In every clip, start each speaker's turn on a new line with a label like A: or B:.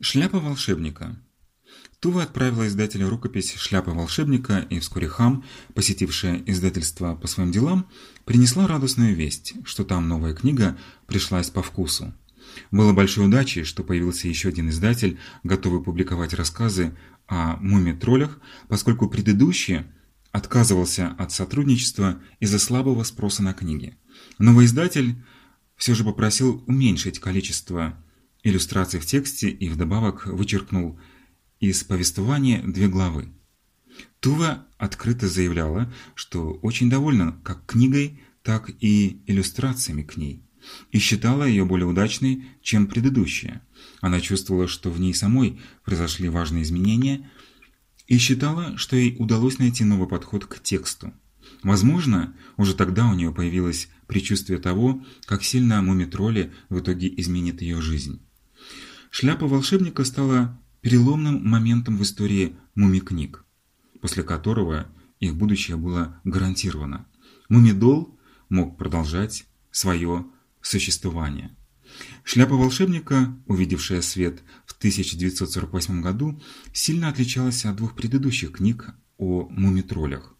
A: Шляпа волшебника. Тува отправила издателю рукопись «Шляпа волшебника», и вскоре Хам, посетившая издательство по своим делам, принесла радостную весть, что там новая книга пришлась по вкусу. Было большой удачей, что появился еще один издатель, готовый публиковать рассказы о муми-троллях, поскольку предыдущий отказывался от сотрудничества из-за слабого спроса на книги. Новый издатель все же попросил уменьшить количество иллюстраций в тексте и вдобавок вычеркнул из повествования две главы. Тува открыто заявляла, что очень довольна как книгой, так и иллюстрациями к ней, и считала ее более удачной, чем предыдущая. Она чувствовала, что в ней самой произошли важные изменения, и считала, что ей удалось найти новый подход к тексту. Возможно, уже тогда у нее появилось предчувствие того, как сильно мумитроли в итоге изменит ее жизнь. Шляпа волшебника стала переломным моментом в истории муми-книг, после которого их будущее было гарантировано. Мумидол мог продолжать свое существование. Шляпа волшебника, увидевшая свет в 1948 году, сильно отличалась от двух предыдущих книг о мумитролях.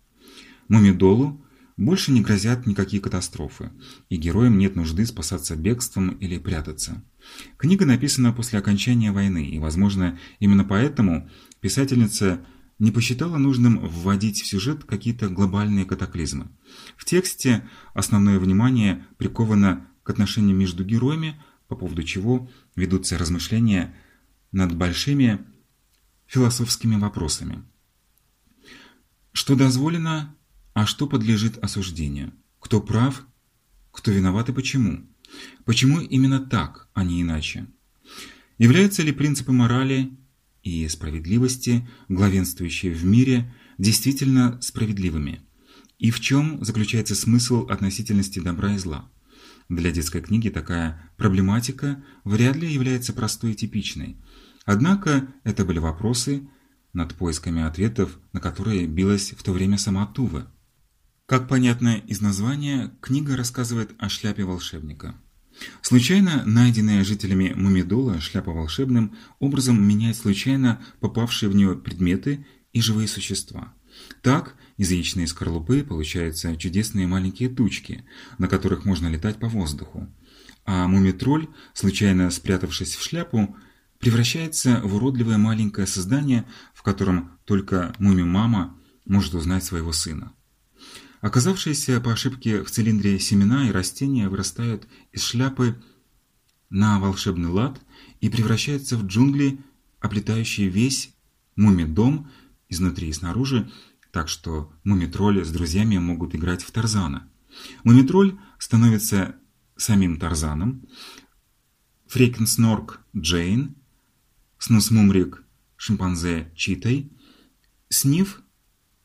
A: Мумидолу больше не грозят никакие катастрофы, и героям нет нужды спасаться бегством или прятаться. Книга написана после окончания войны, и, возможно, именно поэтому писательница не посчитала нужным вводить в сюжет какие-то глобальные катаклизмы. В тексте основное внимание приковано к отношениям между героями, по поводу чего ведутся размышления над большими философскими вопросами. Что дозволено а что подлежит осуждению? Кто прав? Кто виноват и почему? Почему именно так, а не иначе? Являются ли принципы морали и справедливости, главенствующие в мире, действительно справедливыми? И в чем заключается смысл относительности добра и зла? Для детской книги такая проблематика вряд ли является простой и типичной. Однако это были вопросы, над поисками ответов, на которые билась в то время сама Тува. Как понятно из названия, книга рассказывает о шляпе волшебника. Случайно найденная жителями Мумидола шляпа волшебным образом меняет случайно попавшие в нее предметы и живые существа. Так, из яичной скорлупы получаются чудесные маленькие тучки, на которых можно летать по воздуху. А мумитроль, случайно спрятавшись в шляпу, превращается в уродливое маленькое создание, в котором только муми-мама может узнать своего сына. Оказавшиеся по ошибке в цилиндре семена и растения вырастают из шляпы на волшебный лад и превращаются в джунгли, оплетающие весь муми-дом изнутри и снаружи, так что мумитроль с друзьями могут играть в Тарзана. Мумитроль становится самим Тарзаном, Фрейкенснорк Джейн, Снусмумрик шимпанзе Читой, Сниф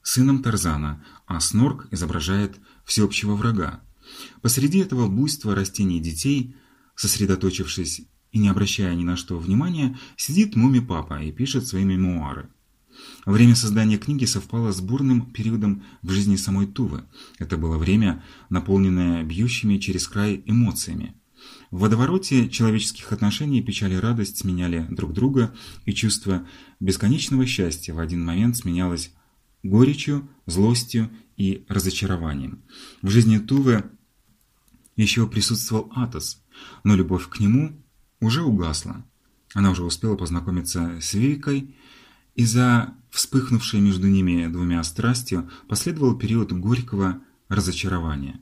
A: сыном Тарзана, а Снорк изображает всеобщего врага. Посреди этого буйства растений и детей, сосредоточившись и не обращая ни на что внимания, сидит муми-папа и пишет свои мемуары. Время создания книги совпало с бурным периодом в жизни самой Тувы. Это было время, наполненное бьющими через край эмоциями. В водовороте человеческих отношений печаль и радость сменяли друг друга, и чувство бесконечного счастья в один момент сменялось горечью, злостью и разочарованием. В жизни Тувы еще присутствовал Атос, но любовь к нему уже угасла. Она уже успела познакомиться с Викой, и за вспыхнувшей между ними двумя страстью последовал период горького разочарования.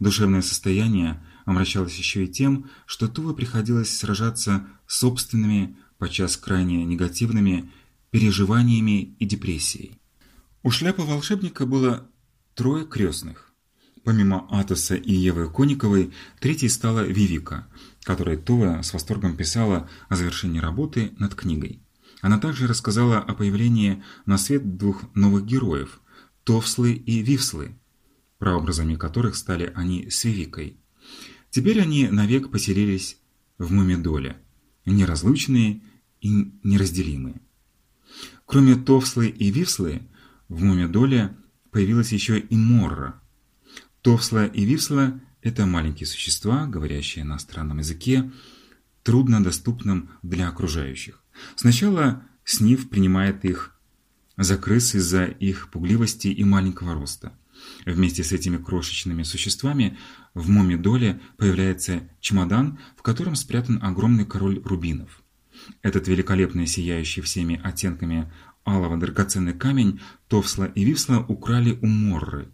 A: Душевное состояние омрачалось еще и тем, что Туве приходилось сражаться с собственными, подчас крайне негативными, переживаниями и депрессией. У шляпы волшебника было трое крестных. Помимо Атоса и Евы Кониковой, третьей стала Вивика, которая Това с восторгом писала о завершении работы над книгой. Она также рассказала о появлении на свет двух новых героев – Товслы и Вивслы, прообразами которых стали они с Вивикой. Теперь они навек поселились в Мумидоле, неразлучные и неразделимые. Кроме Товслы и Вивслы, в Мумидоле появилась еще и Морра. Товсла и Вивсла – это маленькие существа, говорящие на странном языке, труднодоступным для окружающих. Сначала Снив принимает их за крыс из-за их пугливости и маленького роста. Вместе с этими крошечными существами в Моми-Доле появляется чемодан, в котором спрятан огромный король рубинов. Этот великолепный сияющий всеми оттенками алого драгоценный камень Товсла и Вивсла украли у Морры,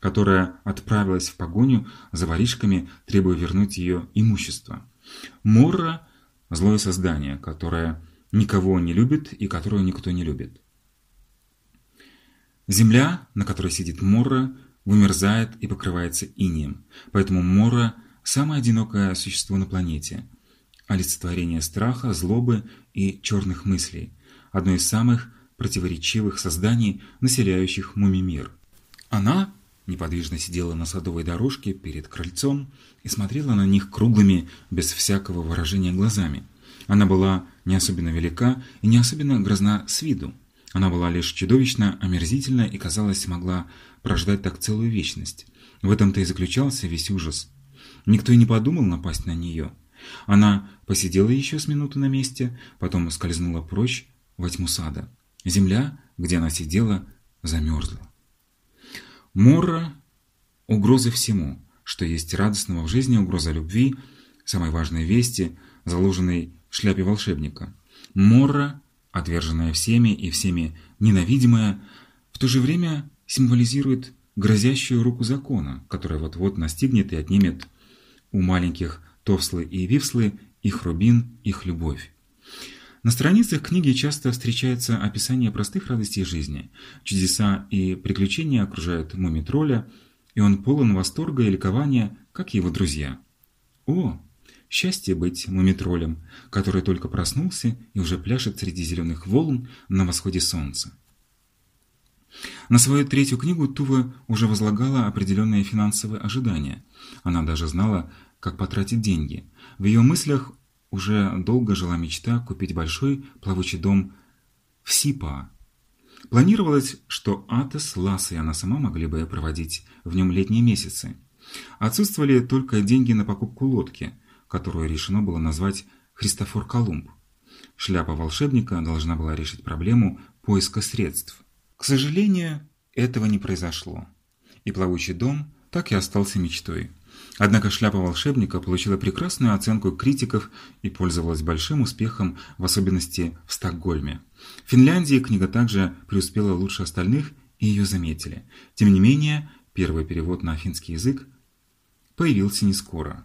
A: которая отправилась в погоню за воришками, требуя вернуть ее имущество. Морра – злое создание, которое никого не любит и которое никто не любит. Земля, на которой сидит Морра, вымерзает и покрывается инием, поэтому Морра – самое одинокое существо на планете, олицетворение страха, злобы и черных мыслей, одно из самых противоречивых созданий, населяющих мумимир. Она неподвижно сидела на садовой дорожке перед крыльцом и смотрела на них круглыми, без всякого выражения глазами. Она была не особенно велика и не особенно грозна с виду. Она была лишь чудовищно омерзительна и, казалось, могла прождать так целую вечность. В этом-то и заключался весь ужас. Никто и не подумал напасть на нее. Она посидела еще с минуты на месте, потом скользнула прочь во тьму сада. Земля, где она сидела, замерзла. Морра – угроза всему, что есть радостного в жизни, угроза любви, самой важной вести, заложенной в шляпе волшебника. Морра, отверженная всеми и всеми ненавидимая, в то же время символизирует грозящую руку закона, которая вот-вот настигнет и отнимет у маленьких Товслы и Вивслы их рубин, их любовь. На страницах книги часто встречается описание простых радостей жизни. Чудеса и приключения окружают муми-тролля, и он полон восторга и ликования, как его друзья. О, счастье быть мумитролем, который только проснулся и уже пляшет среди зеленых волн на восходе солнца. На свою третью книгу Тува уже возлагала определенные финансовые ожидания. Она даже знала, как потратить деньги. В ее мыслях уже долго жила мечта купить большой плавучий дом в Сипа. Планировалось, что Атес, Лас и она сама могли бы проводить в нем летние месяцы. Отсутствовали только деньги на покупку лодки, которую решено было назвать Христофор Колумб. Шляпа волшебника должна была решить проблему поиска средств. К сожалению, этого не произошло. И плавучий дом так и остался мечтой. Однако «Шляпа волшебника» получила прекрасную оценку критиков и пользовалась большим успехом, в особенности в Стокгольме. В Финляндии книга также преуспела лучше остальных, и ее заметили. Тем не менее, первый перевод на финский язык появился не скоро.